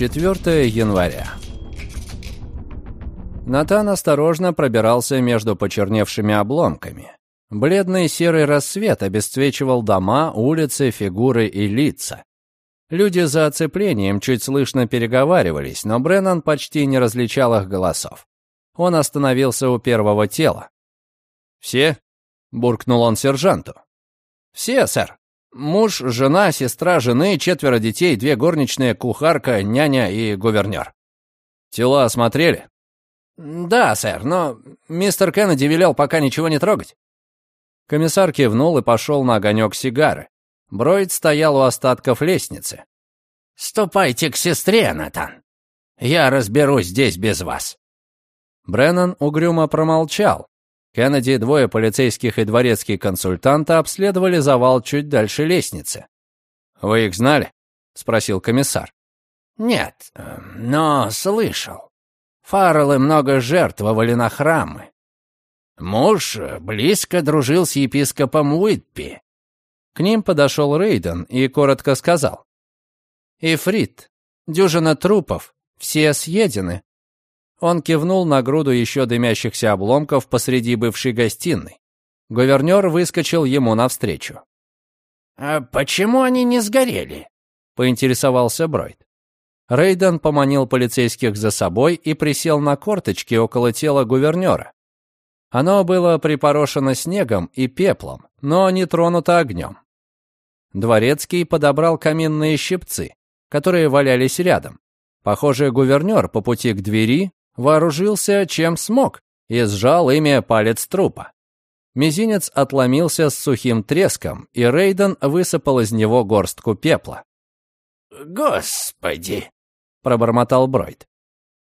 4 января. Натан осторожно пробирался между почерневшими обломками. Бледный серый рассвет обесцвечивал дома, улицы, фигуры и лица. Люди за оцеплением чуть слышно переговаривались, но Бреннан почти не различал их голосов. Он остановился у первого тела. «Все?» — буркнул он сержанту. «Все, сэр. Муж, жена, сестра жены, четверо детей, две горничные, кухарка, няня и гувернер. Тела осмотрели?» «Да, сэр, но мистер Кеннеди велел пока ничего не трогать». Комиссар кивнул и пошел на огонек сигары. Бройд стоял у остатков лестницы. «Ступайте к сестре, Натан. Я разберусь здесь без вас». Бреннан угрюмо промолчал. Кеннеди, двое полицейских и дворецкий консультанта обследовали завал чуть дальше лестницы. «Вы их знали?» — спросил комиссар. «Нет, но слышал. Фарреллы много жертвовали на храмы. Муж близко дружил с епископом Уитпи. К ним подошел Рейден и коротко сказал. «Ифрит, дюжина трупов, все съедены». Он кивнул на груду еще дымящихся обломков посреди бывшей гостиной. Гувернер выскочил ему навстречу. «А почему они не сгорели?» — поинтересовался Бройд. Рейден поманил полицейских за собой и присел на корточки около тела гувернера. Оно было припорошено снегом и пеплом, но не тронуто огнем. Дворецкий подобрал каминные щипцы, которые валялись рядом. Похоже, гувернер по пути к двери вооружился чем смог и сжал ими палец трупа. Мизинец отломился с сухим треском, и Рейден высыпал из него горстку пепла. «Господи!» — пробормотал Бройд.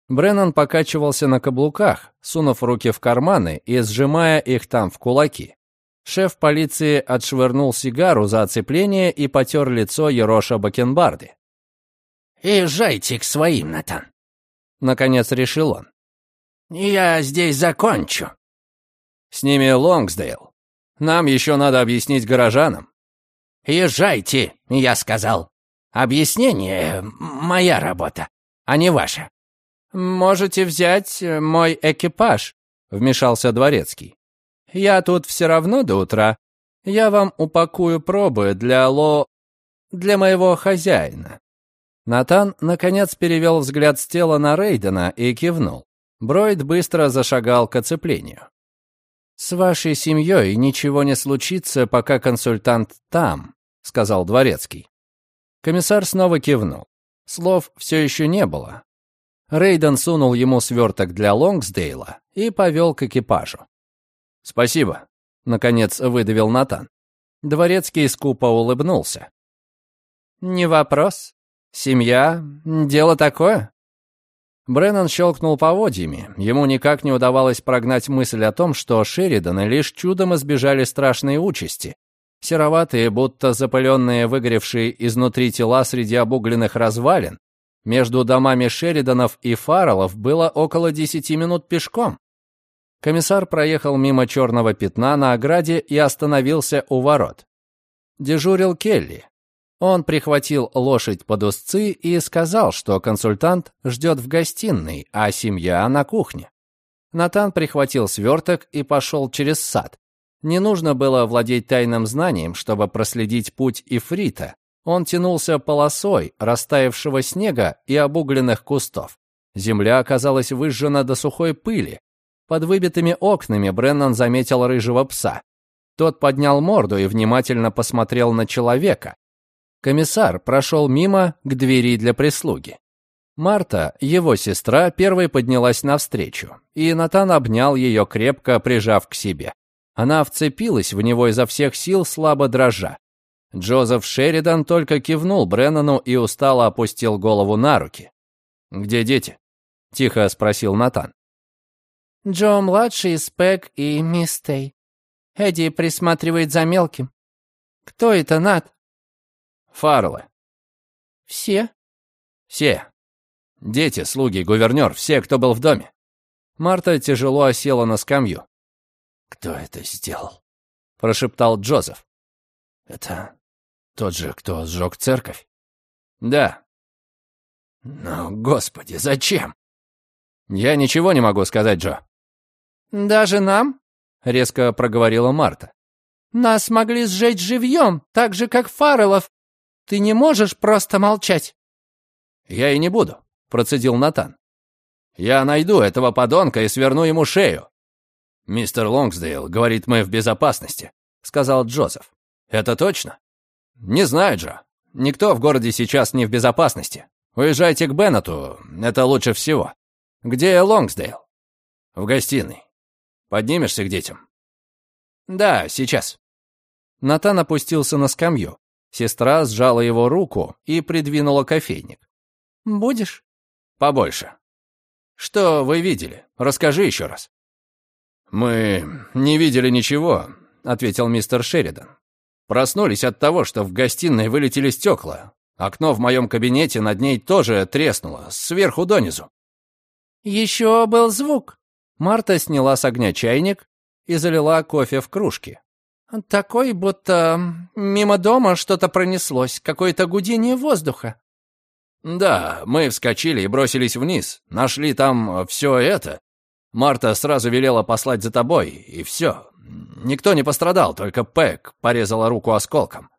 Бреннан покачивался на каблуках, сунув руки в карманы и сжимая их там в кулаки. Шеф полиции отшвырнул сигару за оцепление и потер лицо Ероша Бакенбарды. «Езжайте к своим, Натан», — наконец решил он. «Я здесь закончу». «С ними Лонгсдейл. Нам еще надо объяснить горожанам». «Езжайте», — я сказал. «Объяснение — моя работа, а не ваша». «Можете взять мой экипаж», — вмешался Дворецкий. «Я тут все равно до утра. Я вам упакую пробы для ло... для моего хозяина». Натан, наконец, перевел взгляд с тела на Рейдена и кивнул. Бройд быстро зашагал к оцеплению. «С вашей семьей ничего не случится, пока консультант там», — сказал Дворецкий. Комиссар снова кивнул. Слов все еще не было, Рейден сунул ему сверток для Лонгсдейла и повел к экипажу. «Спасибо», — наконец выдавил Натан. Дворецкий скупо улыбнулся. «Не вопрос. Семья — дело такое». Бреннан щелкнул поводьями. Ему никак не удавалось прогнать мысль о том, что Шериданы лишь чудом избежали страшной участи. Сероватые, будто запыленные, выгоревшие изнутри тела среди обугленных развалин, между домами Шериданов и Фарреллов было около десяти минут пешком. Комиссар проехал мимо черного пятна на ограде и остановился у ворот. Дежурил Келли. Он прихватил лошадь под узцы и сказал, что консультант ждет в гостиной, а семья на кухне. Натан прихватил сверток и пошел через сад. Не нужно было владеть тайным знанием, чтобы проследить путь Ифрита, он тянулся полосой растаявшего снега и обугленных кустов. Земля оказалась выжжена до сухой пыли. Под выбитыми окнами Бреннан заметил рыжего пса. Тот поднял морду и внимательно посмотрел на человека. Комиссар прошел мимо к двери для прислуги. Марта, его сестра, первой поднялась навстречу, и Натан обнял ее, крепко прижав к себе. Она вцепилась в него изо всех сил, слабо дрожа. Джозеф Шеридан только кивнул Бреннану и устало опустил голову на руки. «Где дети?» — тихо спросил Натан. «Джо-младший, Спек и мисс Тей. Эдди присматривает за мелким. Кто это, Нат?» «Фарлы». «Все?» «Все. Дети, слуги, гувернер, все, кто был в доме». Марта тяжело осела на скамью. «Кто это сделал?» — прошептал Джозеф. «Это тот же, кто сжег церковь? Да. Но, господи, зачем? Я ничего не могу сказать, Джо. Даже нам? Резко проговорила Марта. Нас могли сжечь живьем, так же, как Фарреллов. Ты не можешь просто молчать. Я и не буду, процедил Натан. Я найду этого подонка и сверну ему шею. Мистер Лонгсдейл говорит, мы в безопасности, сказал Джозеф. Это точно? Не знаю, Джо. Никто в городе сейчас не в безопасности. Уезжайте к Беннету, это лучше всего. Где Лонгсдейл? В гостиной. Поднимешься к детям? Да, сейчас. Натан опустился на скамью. Сестра сжала его руку и придвинула кофейник. «Будешь?» «Побольше». «Что вы видели? Расскажи еще раз». «Мы не видели ничего», — ответил мистер Шеридан. «Проснулись от того, что в гостиной вылетели стекла. Окно в моем кабинете над ней тоже треснуло, сверху донизу». «Еще был звук». Марта сняла с огня чайник и залила кофе в кружки. «Такой, будто мимо дома что-то пронеслось, какое-то гудение воздуха». «Да, мы вскочили и бросились вниз, нашли там все это. Марта сразу велела послать за тобой, и все. Никто не пострадал, только Пэк порезала руку осколком».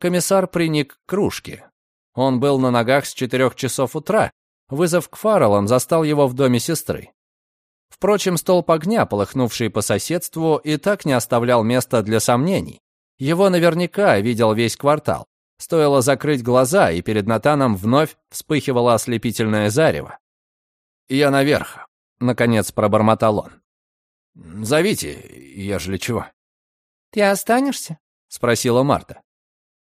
Комиссар приник к кружке. Он был на ногах с четырех часов утра. Вызов к Фарреллам застал его в доме сестры. Впрочем, столб огня, полыхнувший по соседству, и так не оставлял места для сомнений. Его наверняка видел весь квартал. Стоило закрыть глаза, и перед Натаном вновь вспыхивало ослепительное зарево. «Я наверх», — наконец пробормотал он. «Зовите, ежели чего». «Ты останешься?» — спросила Марта.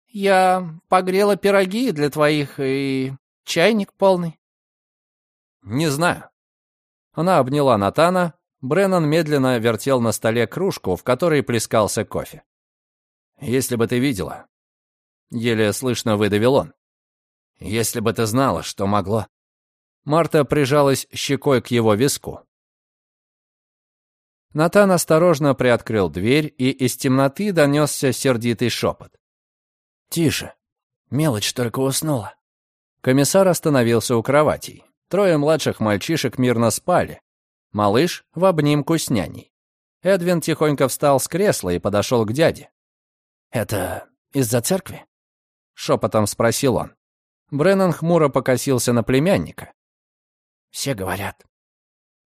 «Я погрела пироги для твоих и чайник полный». «Не знаю. Она обняла Натана. Бреннан медленно вертел на столе кружку, в которой плескался кофе. «Если бы ты видела...» Еле слышно выдавил он. «Если бы ты знала, что могло...» Марта прижалась щекой к его виску. Натан осторожно приоткрыл дверь, и из темноты донесся сердитый шепот. «Тише. Мелочь только уснула». Комиссар остановился у кроватей. Трое младших мальчишек мирно спали. Малыш в обнимку с няней. Эдвин тихонько встал с кресла и подошел к дяде. «Это из-за церкви?» — шепотом спросил он. Бреннан хмуро покосился на племянника. «Все говорят.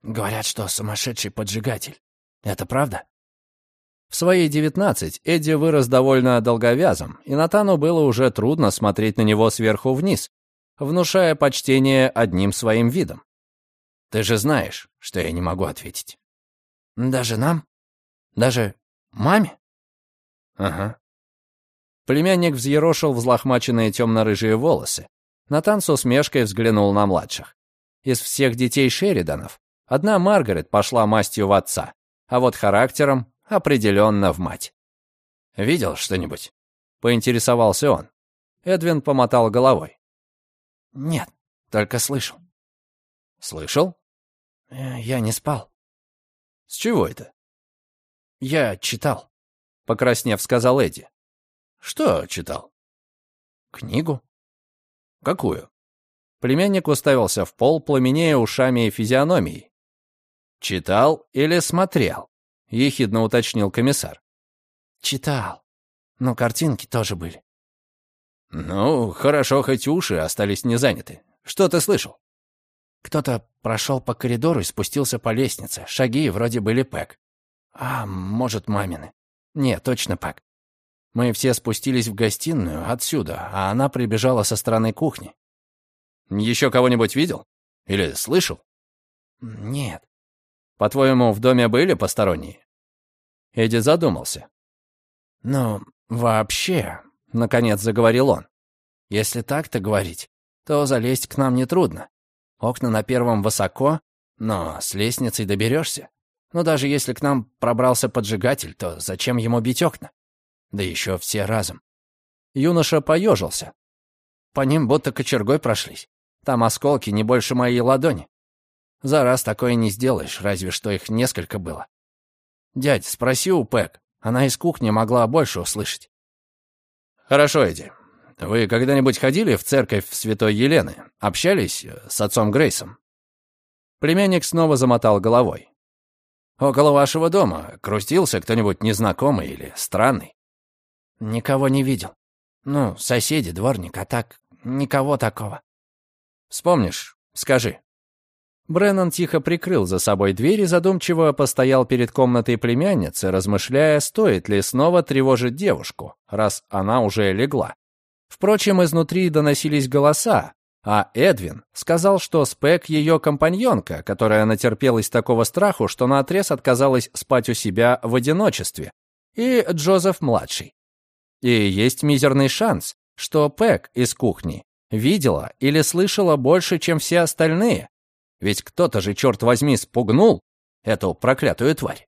Говорят, что сумасшедший поджигатель. Это правда?» В свои девятнадцать Эдди вырос довольно долговязым, и Натану было уже трудно смотреть на него сверху вниз, внушая почтение одним своим видом. Ты же знаешь, что я не могу ответить. Даже нам? Даже маме? Ага. Племянник взъерошил взлохмаченные темно-рыжие волосы. Натан с усмешкой взглянул на младших. Из всех детей Шериданов одна Маргарет пошла мастью в отца, а вот характером определенно в мать. «Видел что-нибудь?» — поинтересовался он. Эдвин помотал головой. «Нет, только слышал». «Слышал?» э, «Я не спал». «С чего это?» «Я читал», — покраснев, сказал Эдди. «Что читал?» «Книгу». «Какую?» Племянник уставился в пол, пламенея ушами и физиономией. «Читал или смотрел?» — ехидно уточнил комиссар. «Читал. Но картинки тоже были». «Ну, хорошо, хоть уши остались не заняты. Что ты слышал?» Кто-то прошел по коридору и спустился по лестнице. Шаги вроде были Пэк. А, может, мамины. Нет, точно Пэк. Мы все спустились в гостиную отсюда, а она прибежала со стороны кухни. Еще кого-нибудь видел? Или слышал? Нет. По-твоему, в доме были посторонние? Эдди задумался. Ну, вообще, Наконец заговорил он. Если так-то говорить, то залезть к нам нетрудно. Окна на первом высоко, но с лестницей доберешься. Но даже если к нам пробрался поджигатель, то зачем ему бить окна? Да еще все разом. Юноша поежился. По ним будто кочергой прошлись. Там осколки не больше моей ладони. За раз такое не сделаешь, разве что их несколько было. Дядь, спроси у Пэк, она из кухни могла больше услышать. «Хорошо, Эдди. Вы когда-нибудь ходили в церковь Святой Елены? общались с отцом Грейсом?» Племянник снова замотал головой. «Около вашего дома крустился кто-нибудь незнакомый или странный?» «Никого не видел. Ну, соседи, дворник, а так никого такого». «Вспомнишь? Скажи». Бреннан тихо прикрыл за собой дверь и задумчиво постоял перед комнатой племянницы, размышляя, стоит ли снова тревожить девушку, раз она уже легла. Впрочем, изнутри доносились голоса, а Эдвин сказал, что Спек ее компаньонка, которая натерпелась такого страху, что наотрез отказалась спать у себя в одиночестве, и Джозеф-младший. И есть мизерный шанс, что Пэк из кухни видела или слышала больше, чем все остальные. Ведь кто-то же, черт возьми, спугнул эту проклятую тварь.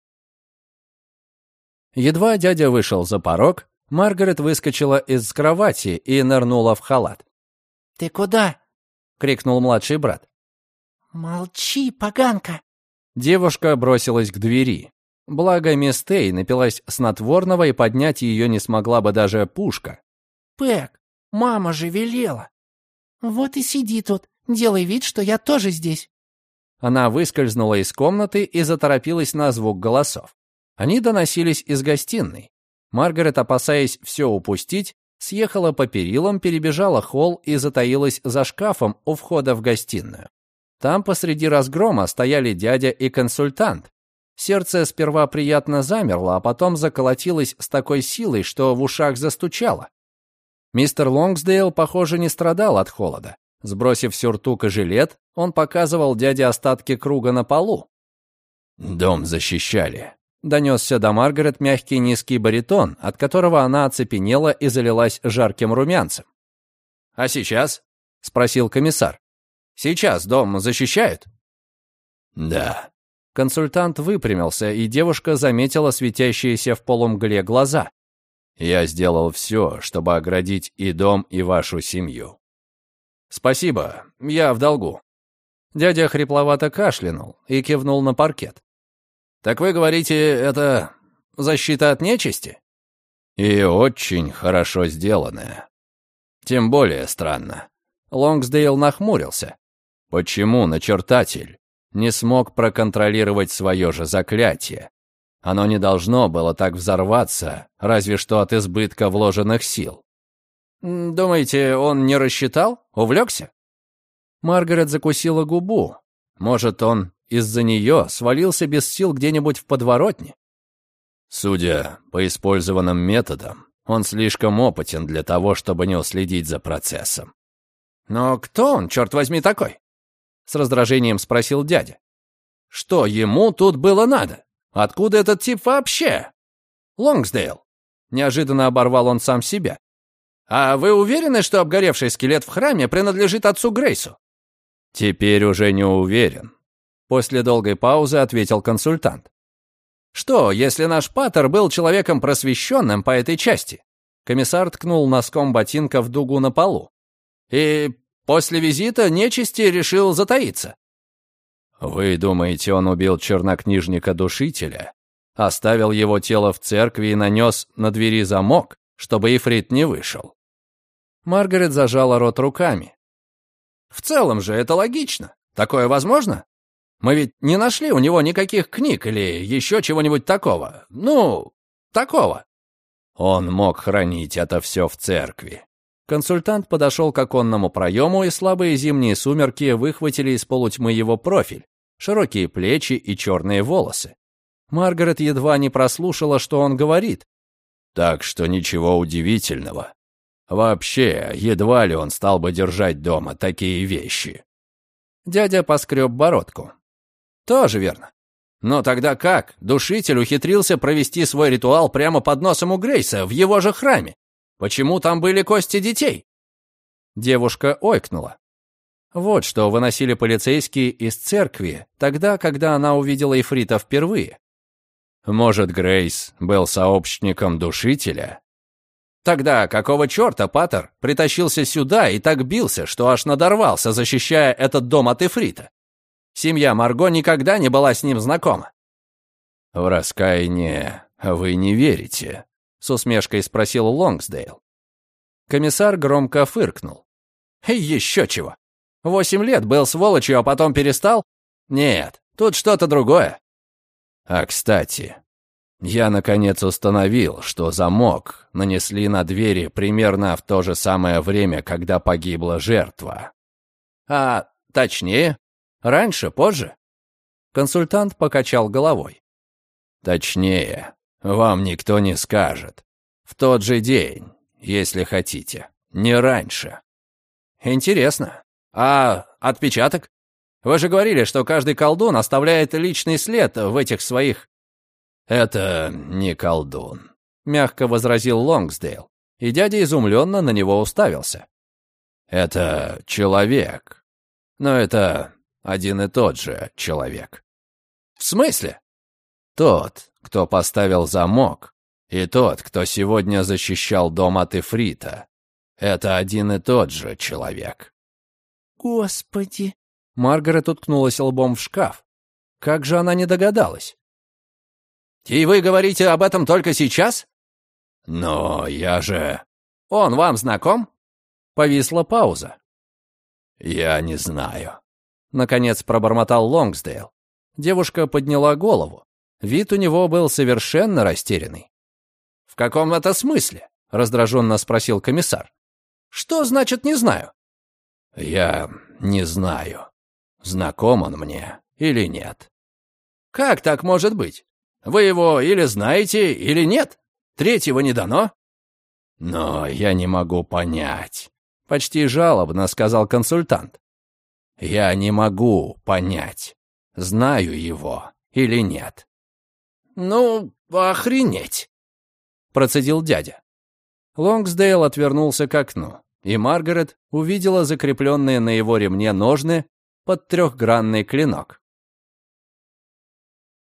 Едва дядя вышел за порог, Маргарет выскочила из кровати и нырнула в халат. «Ты куда?» крикнул младший брат. «Молчи, поганка!» Девушка бросилась к двери. Благо, мисс Тей напилась снотворного, и поднять ее не смогла бы даже пушка. «Пэк, мама же велела!» «Вот и сиди тут, делай вид, что я тоже здесь!» Она выскользнула из комнаты и заторопилась на звук голосов. Они доносились из гостиной. Маргарет, опасаясь все упустить, съехала по перилам, перебежала холл и затаилась за шкафом у входа в гостиную. Там посреди разгрома стояли дядя и консультант. Сердце сперва приятно замерло, а потом заколотилось с такой силой, что в ушах застучало. Мистер Лонгсдейл, похоже, не страдал от холода. Сбросив сюртук и жилет, он показывал дяде остатки круга на полу. «Дом защищали», Донесся до Маргарет мягкий низкий баритон, от которого она оцепенела и залилась жарким румянцем. «А сейчас?» — спросил комиссар. «Сейчас дом защищают?» «Да». Консультант выпрямился, и девушка заметила светящиеся в полумгле глаза. «Я сделал все, чтобы оградить и дом, и вашу семью». «Спасибо, я в долгу». Дядя хрипловато кашлянул и кивнул на паркет. Так вы говорите, это защита от нечисти? И очень хорошо сделанная. Тем более странно. Лонгсдейл нахмурился. Почему начертатель не смог проконтролировать свое же заклятие? Оно не должно было так взорваться, разве что от избытка вложенных сил. «Думаете, он не рассчитал? Увлекся?» Маргарет закусила губу. Может, он из-за нее свалился без сил где-нибудь в подворотне? Судя по использованным методам, он слишком опытен для того, чтобы не уследить за процессом. «Но кто он, черт возьми, такой?» С раздражением спросил дядя. «Что ему тут было надо? Откуда этот тип вообще?» «Лонгсдейл», — неожиданно оборвал он сам себя. «А вы уверены, что обгоревший скелет в храме принадлежит отцу Грейсу?» «Теперь уже не уверен», После долгой паузы ответил консультант. «Что, если наш патер был человеком просвещенным по этой части?» Комиссар ткнул носком ботинка в дугу на полу. «И после визита нечисти решил затаиться». «Вы думаете, он убил чернокнижника-душителя, оставил его тело в церкви и нанес на двери замок, чтобы Ифрит не вышел?» Маргарет зажала рот руками. «В целом же это логично. Такое возможно?» Мы ведь не нашли у него никаких книг или еще чего-нибудь такого. Ну, такого. Он мог хранить это все в церкви. Консультант подошел к оконному проему, и слабые зимние сумерки выхватили из полутьмы его профиль, широкие плечи и черные волосы. Маргарет едва не прослушала, что он говорит. Так что ничего удивительного. Вообще, едва ли он стал бы держать дома такие вещи. Дядя поскреб бородку. Тоже верно. Но тогда как? Душитель ухитрился провести свой ритуал прямо под носом у Грейса, в его же храме. Почему там были кости детей? Девушка ойкнула. Вот что выносили полицейские из церкви, тогда, когда она увидела Ифрита впервые. Может, Грейс был сообщником душителя? Тогда какого черта Паттер притащился сюда и так бился, что аж надорвался, защищая этот дом от Ифрита? Семья Марго никогда не была с ним знакома. «В раскаяние вы не верите?» — с усмешкой спросил Лонгсдейл. Комиссар громко фыркнул. «Еще чего! Восемь лет был сволочью, а потом перестал? Нет, тут что-то другое. А, кстати, я, наконец, установил, что замок нанесли на двери примерно в то же самое время, когда погибла жертва. А точнее, раньше, позже? Консультант покачал головой. Точнее, вам никто не скажет. В тот же день, если хотите, не раньше. Интересно. А отпечаток? Вы же говорили, что каждый колдун оставляет личный след в этих своих «Это не колдун», — мягко возразил Лонгсдейл, и дядя изумленно на него уставился. «Это человек. Но это один и тот же человек». «В смысле?» «Тот, кто поставил замок, и тот, кто сегодня защищал дом от Эфрита. Это один и тот же человек». «Господи!» Маргарет уткнулась лбом в шкаф. Как же она не догадалась? «И вы говорите об этом только сейчас?» «Но я же...» «Он вам знаком?» Повисла пауза. «Я не знаю», — наконец пробормотал Лонгсдейл. Девушка подняла голову. Вид у него был совершенно растерянный. «В каком это смысле?» — раздраженно спросил комиссар. «Что значит «не знаю»?» «Я не знаю, знаком он мне или нет». «Как так может быть? Вы его или знаете, или нет. Третьего не дано». «Но я не могу понять», — почти жалобно сказал консультант. «Я не могу понять, знаю его или нет». «Ну, охренеть», — процедил дядя. Лонгсдейл отвернулся к окну, и Маргарет увидела закрепленные на его ремне ножны под трехгранный клинок.